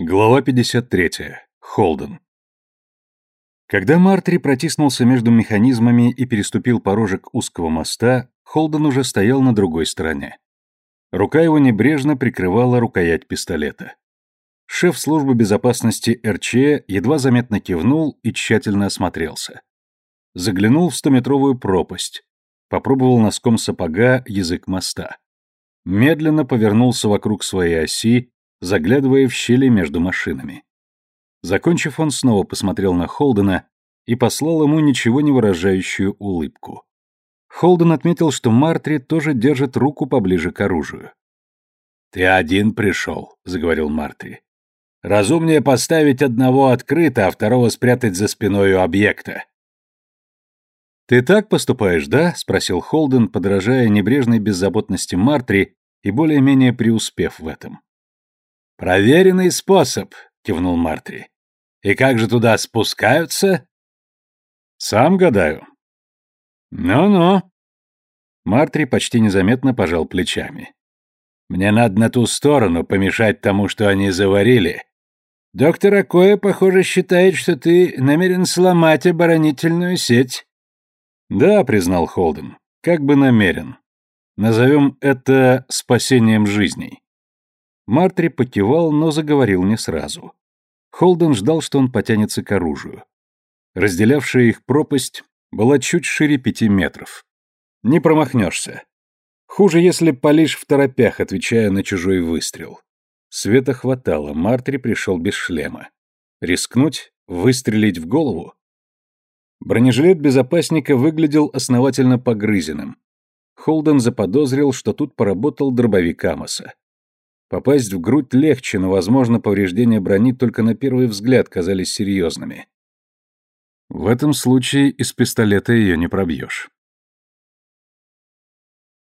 Глава 53. Холден. Когда Мартри протиснулся между механизмами и переступил порожек узкого моста, Холден уже стоял на другой стороне. Рука его небрежно прикрывала рукоять пистолета. Шеф службы безопасности РЧ едва заметно кивнул и тщательно осмотрелся. Заглянул в стометровую пропасть, попробовал носком сапога язык моста. Медленно повернулся вокруг своей оси, заглядывая в щели между машинами. Закончив, он снова посмотрел на Холдена и послал ему ничего не выражающую улыбку. Холден отметил, что Мартри тоже держит руку поближе к оружию. «Ты один пришел», — заговорил Мартри. «Разумнее поставить одного открыто, а второго спрятать за спиной у объекта». «Ты так поступаешь, да?» — спросил Холден, подражая небрежной беззаботности Мартри и более-менее преуспев в этом. «Проверенный способ», — кивнул Мартри. «И как же туда спускаются?» «Сам гадаю». «Ну-ну». Мартри почти незаметно пожал плечами. «Мне надо на ту сторону помешать тому, что они заварили. Доктор Акоя, похоже, считает, что ты намерен сломать оборонительную сеть». «Да», — признал Холден, — «как бы намерен. Назовем это спасением жизней». Мартри покивал, но заговорил не сразу. Холден ждал, что он потянется к оружию. Разделявшая их пропасть была чуть шире пяти метров. Не промахнешься. Хуже, если палишь в торопях, отвечая на чужой выстрел. Света хватало, Мартри пришел без шлема. Рискнуть? Выстрелить в голову? Бронежилет безопасника выглядел основательно погрызенным. Холден заподозрил, что тут поработал дробовик Амоса. Попасть в грудь легче, но, возможно, повреждения брони только на первый взгляд казались серьезными. В этом случае из пистолета ее не пробьешь.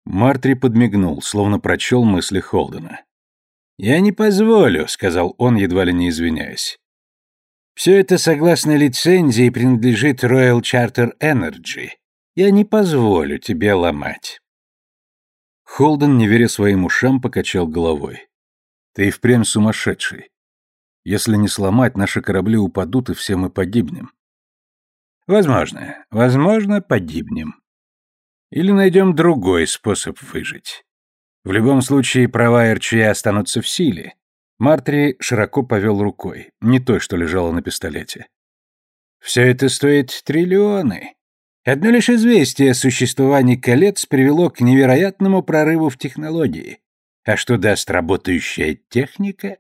Мартри подмигнул, словно прочел мысли Холдена. «Я не позволю», — сказал он, едва ли не извиняясь. «Все это, согласно лицензии, принадлежит Royal Charter Energy. Я не позволю тебе ломать». Холден, не веря своим ушам, покачал головой. «Ты и впрямь сумасшедший. Если не сломать, наши корабли упадут, и все мы погибнем». «Возможно. Возможно, погибнем. Или найдем другой способ выжить. В любом случае, права РЧА останутся в силе». Мартри широко повел рукой, не той, что лежала на пистолете. «Все это стоит триллионы. Одно лишь известие о существовании колец привело к невероятному прорыву в технологии. А что даст работающая техника?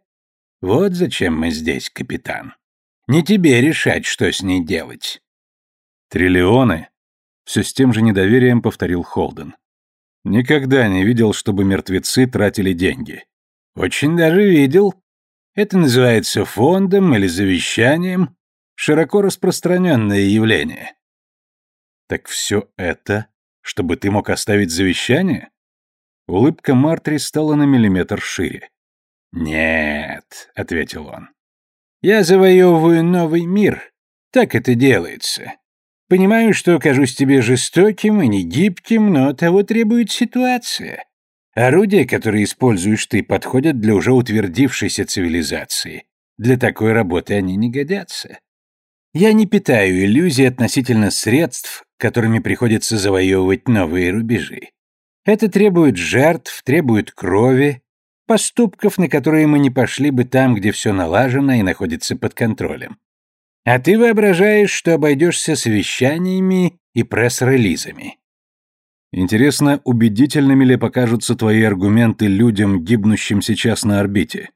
Вот зачем мы здесь, капитан. Не тебе решать, что с ней делать. Триллионы? Все с тем же недоверием повторил Холден. Никогда не видел, чтобы мертвецы тратили деньги. Очень даже видел. Это называется фондом или завещанием. Широко распространенное явление. Так все это, чтобы ты мог оставить завещание? Улыбка Мартри стала на миллиметр шире. «Нет», — ответил он. «Я завоевываю новый мир. Так это делается. Понимаю, что кажусь тебе жестоким и негибким, но того требует ситуация. Орудия, которые используешь ты, подходят для уже утвердившейся цивилизации. Для такой работы они не годятся. Я не питаю иллюзий относительно средств, которыми приходится завоевывать новые рубежи. Это требует жертв, требует крови, поступков, на которые мы не пошли бы там, где все налажено и находится под контролем. А ты воображаешь, что обойдешься совещаниями и пресс-релизами. Интересно, убедительными ли покажутся твои аргументы людям, гибнущим сейчас на орбите?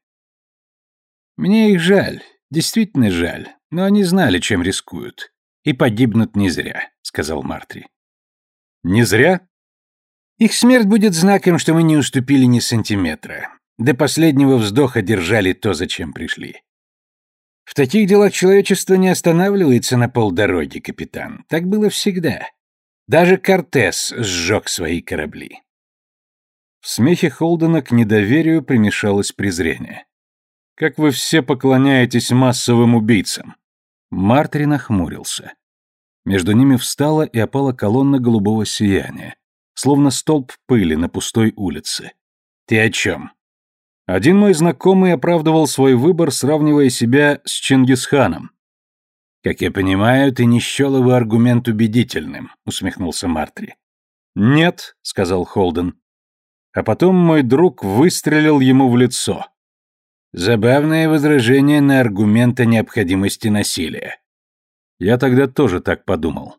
Мне их жаль, действительно жаль, но они знали, чем рискуют. И погибнут не зря сказал Мартри. Не зря? Их смерть будет знаком, что мы не уступили ни сантиметра. До последнего вздоха держали то, зачем пришли. В таких делах человечество не останавливается на полдороги, капитан. Так было всегда. Даже Кортес сжег свои корабли. В смехе Холдена к недоверию примешалось презрение. «Как вы все поклоняетесь массовым убийцам!» Мартри нахмурился. Между ними встала и опала колонна голубого сияния, словно столб пыли на пустой улице. «Ты о чем?» Один мой знакомый оправдывал свой выбор, сравнивая себя с Чингисханом. «Как я понимаю, ты не счел его аргумент убедительным», — усмехнулся Мартри. «Нет», — сказал Холден. А потом мой друг выстрелил ему в лицо. Забавное возражение на аргумент о необходимости насилия. Я тогда тоже так подумал.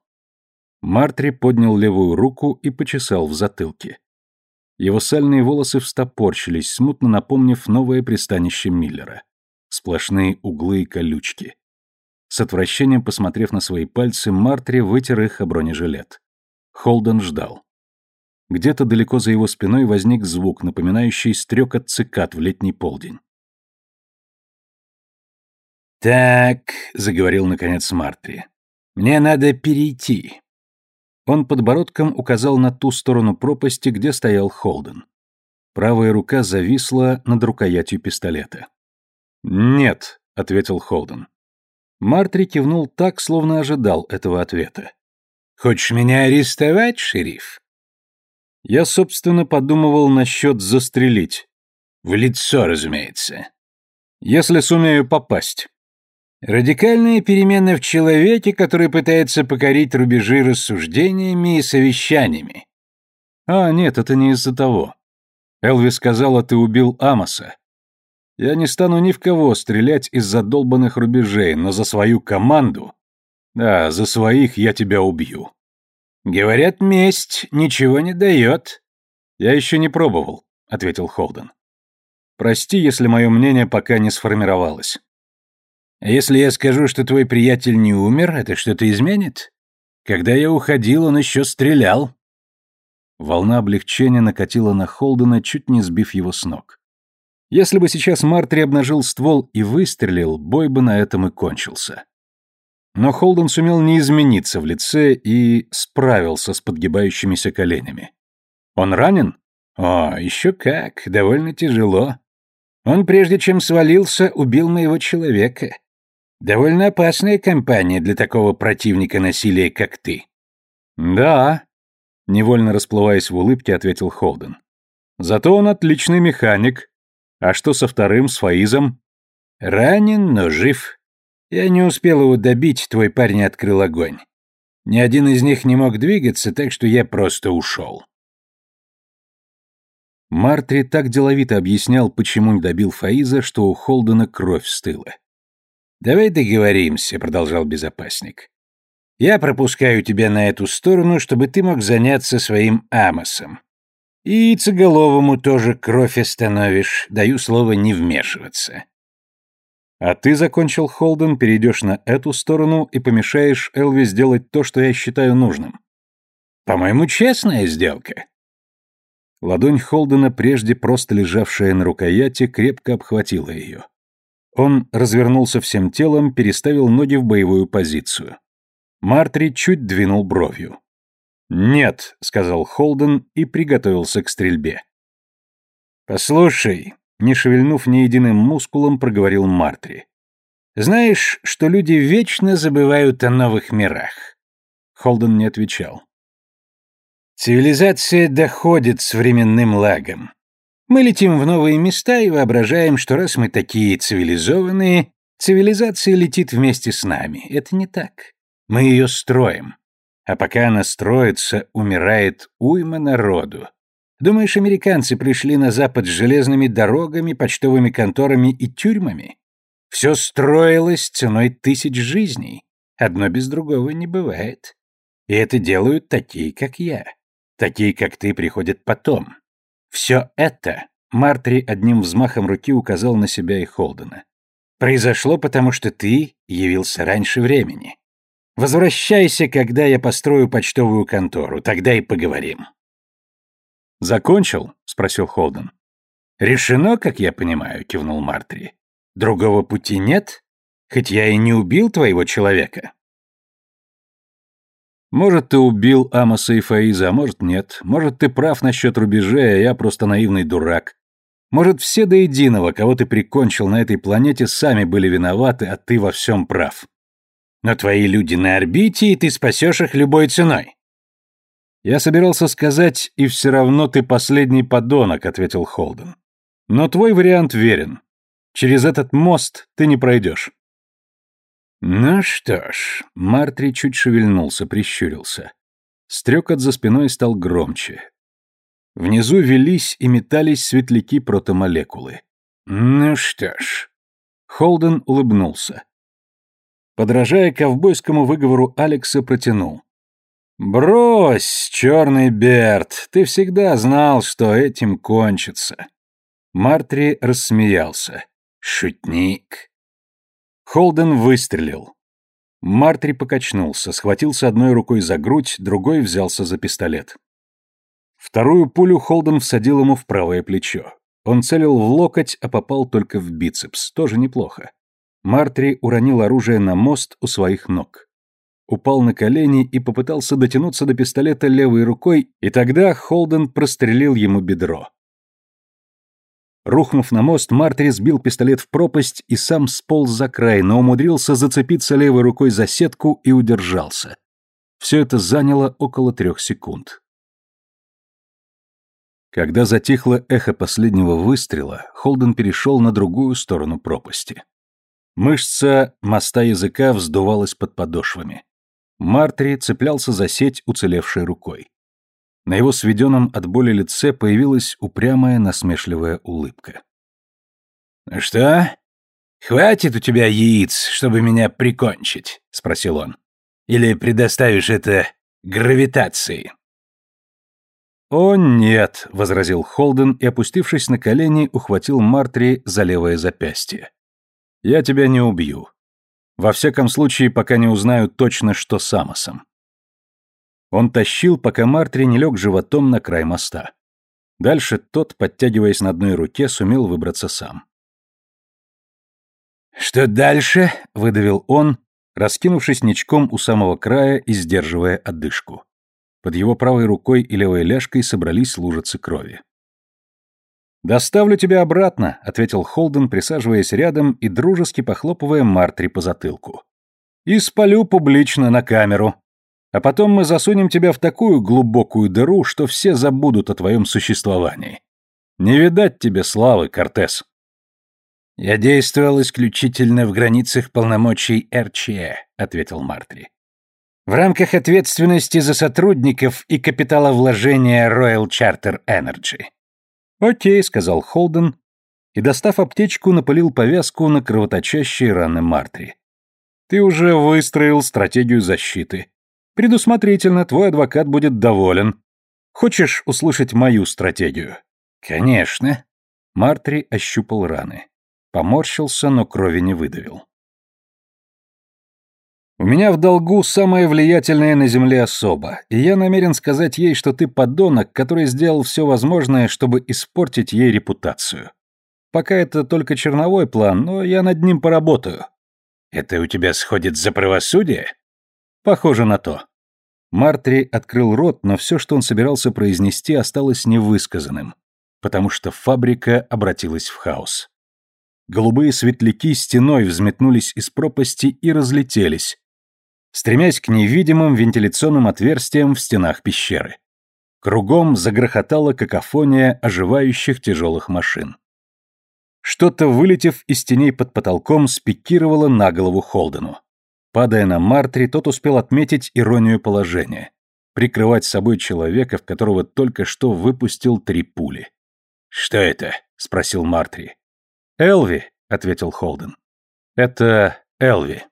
Мартри поднял левую руку и почесал в затылке. Его сальные волосы встопорщились, смутно напомнив новое пристанище Миллера. Сплошные углы и колючки. С отвращением посмотрев на свои пальцы, Мартри вытер их о бронежилет. Холден ждал. Где-то далеко за его спиной возник звук, напоминающий стрекот цикад в летний полдень. «Так», — заговорил наконец Мартри, — «мне надо перейти. Он подбородком указал на ту сторону пропасти, где стоял Холден. Правая рука зависла над рукоятью пистолета. «Нет», — ответил Холден. Мартри кивнул так, словно ожидал этого ответа. «Хочешь меня арестовать, шериф?» Я, собственно, подумывал насчет застрелить. В лицо, разумеется. Если сумею попасть. Радикальная перемена в человеке, который пытается покорить рубежи рассуждениями и совещаниями. А, нет, это не из-за того. Элвис сказала, ты убил Амоса. Я не стану ни в кого стрелять из-за долбанных рубежей, но за свою команду... Да, за своих я тебя убью. Говорят, месть ничего не дает. Я еще не пробовал, ответил Холден. Прости, если мое мнение пока не сформировалось. Если я скажу, что твой приятель не умер, это что-то изменит? Когда я уходил, он еще стрелял. Волна облегчения накатила на Холдена, чуть не сбив его с ног. Если бы сейчас Мартри обнажил ствол и выстрелил, бой бы на этом и кончился. Но Холден сумел не измениться в лице и справился с подгибающимися коленями. «Он ранен?» «О, еще как, довольно тяжело. Он, прежде чем свалился, убил моего человека. Довольно опасная компания для такого противника насилия, как ты. Да, невольно расплываясь в улыбке, ответил Холден. Зато он отличный механик. А что со вторым, с Фаизом? Ранен, но жив. Я не успел его добить, твой парень открыл огонь. Ни один из них не мог двигаться, так что я просто ушел. Мартри так деловито объяснял, почему не добил Фаиза, что у Холдена кровь стыла. «Давай договоримся», — продолжал безопасник. «Я пропускаю тебя на эту сторону, чтобы ты мог заняться своим Амосом. И яйцеголовому тоже кровь остановишь, даю слово не вмешиваться». «А ты, — закончил Холден, — перейдешь на эту сторону и помешаешь Элви сделать то, что я считаю нужным». «По-моему, честная сделка». Ладонь Холдена, прежде просто лежавшая на рукояти, крепко обхватила ее. Он развернулся всем телом, переставил ноги в боевую позицию. Мартри чуть двинул бровью. «Нет», — сказал Холден и приготовился к стрельбе. «Послушай», — не шевельнув ни единым мускулом, проговорил Мартри. «Знаешь, что люди вечно забывают о новых мирах?» Холден не отвечал. «Цивилизация доходит с временным лагом. Мы летим в новые места и воображаем, что раз мы такие цивилизованные, цивилизация летит вместе с нами. Это не так. Мы ее строим. А пока она строится, умирает уйма народу. Думаешь, американцы пришли на Запад с железными дорогами, почтовыми конторами и тюрьмами? Все строилось ценой тысяч жизней. Одно без другого не бывает. И это делают такие, как я. Такие, как ты, приходят потом. Все это Мартри одним взмахом руки указал на себя и Холдена. Произошло потому, что ты явился раньше времени. Возвращайся, когда я построю почтовую контору, тогда и поговорим. Закончил? спросил Холден. Решено, как я понимаю, кивнул Мартри. Другого пути нет, хоть я и не убил твоего человека. Может, ты убил Амоса и Фаиза, а может, нет. Может, ты прав насчет рубежей, а я просто наивный дурак. Может, все до единого, кого ты прикончил на этой планете, сами были виноваты, а ты во всем прав. Но твои люди на орбите, и ты спасешь их любой ценой. Я собирался сказать, и все равно ты последний подонок, ответил Холден. Но твой вариант верен. Через этот мост ты не пройдешь. Ну что ж, Мартри чуть шевельнулся, прищурился. Стрекот за спиной стал громче. Внизу велись и метались светляки протомолекулы. Ну что ж. Холден улыбнулся. Подражая ковбойскому выговору Алекса, протянул. «Брось, черный Берт, ты всегда знал, что этим кончится». Мартри рассмеялся. «Шутник». Холден выстрелил. Мартри покачнулся, схватился одной рукой за грудь, другой взялся за пистолет. Вторую пулю Холден всадил ему в правое плечо. Он целил в локоть, а попал только в бицепс, тоже неплохо. Мартри уронил оружие на мост у своих ног упал на колени и попытался дотянуться до пистолета левой рукой, и тогда Холден прострелил ему бедро. Рухнув на мост, Мартри сбил пистолет в пропасть и сам сполз за край, но умудрился зацепиться левой рукой за сетку и удержался. Все это заняло около трех секунд. Когда затихло эхо последнего выстрела, Холден перешел на другую сторону пропасти. Мышца моста языка вздувалась под подошвами. Мартри цеплялся за сеть уцелевшей рукой. На его сведенном от боли лице появилась упрямая насмешливая улыбка. «Ну что? Хватит у тебя яиц, чтобы меня прикончить?» — спросил он. «Или предоставишь это гравитации?» «О, нет», — возразил Холден и, опустившись на колени, ухватил Мартри за левое запястье. «Я тебя не убью. Во всяком случае, пока не узнаю точно, что с Амосом. Он тащил, пока Мартри не лег животом на край моста. Дальше тот, подтягиваясь на одной руке, сумел выбраться сам. «Что дальше?» — выдавил он, раскинувшись ничком у самого края и сдерживая отдышку. Под его правой рукой и левой ляжкой собрались лужицы крови. «Доставлю тебя обратно», — ответил Холден, присаживаясь рядом и дружески похлопывая Мартри по затылку. «И спалю публично на камеру. А потом мы засунем тебя в такую глубокую дыру, что все забудут о твоем существовании. Не видать тебе славы, Кортес». «Я действовал исключительно в границах полномочий РЧЭ», — ответил Мартри. «В рамках ответственности за сотрудников и капиталовложения Royal Charter Energy». «Окей», — сказал Холден, и, достав аптечку, напылил повязку на кровоточащие раны Мартри. «Ты уже выстроил стратегию защиты. Предусмотрительно, твой адвокат будет доволен. Хочешь услышать мою стратегию?» «Конечно». Мартри ощупал раны. Поморщился, но крови не выдавил. У меня в долгу самая влиятельная на Земле особа, и я намерен сказать ей, что ты подонок, который сделал все возможное, чтобы испортить ей репутацию. Пока это только черновой план, но я над ним поработаю. Это у тебя сходит за правосудие? Похоже на то. Мартри открыл рот, но все, что он собирался произнести, осталось невысказанным, потому что фабрика обратилась в хаос. Голубые светляки стеной взметнулись из пропасти и разлетелись, стремясь к невидимым вентиляционным отверстиям в стенах пещеры. Кругом загрохотала какофония оживающих тяжелых машин. Что-то, вылетев из теней под потолком, спикировало на голову Холдену. Падая на Мартри, тот успел отметить иронию положения. Прикрывать собой человека, в которого только что выпустил три пули. «Что это?» — спросил Мартри. «Элви», — ответил Холден. «Это Элви».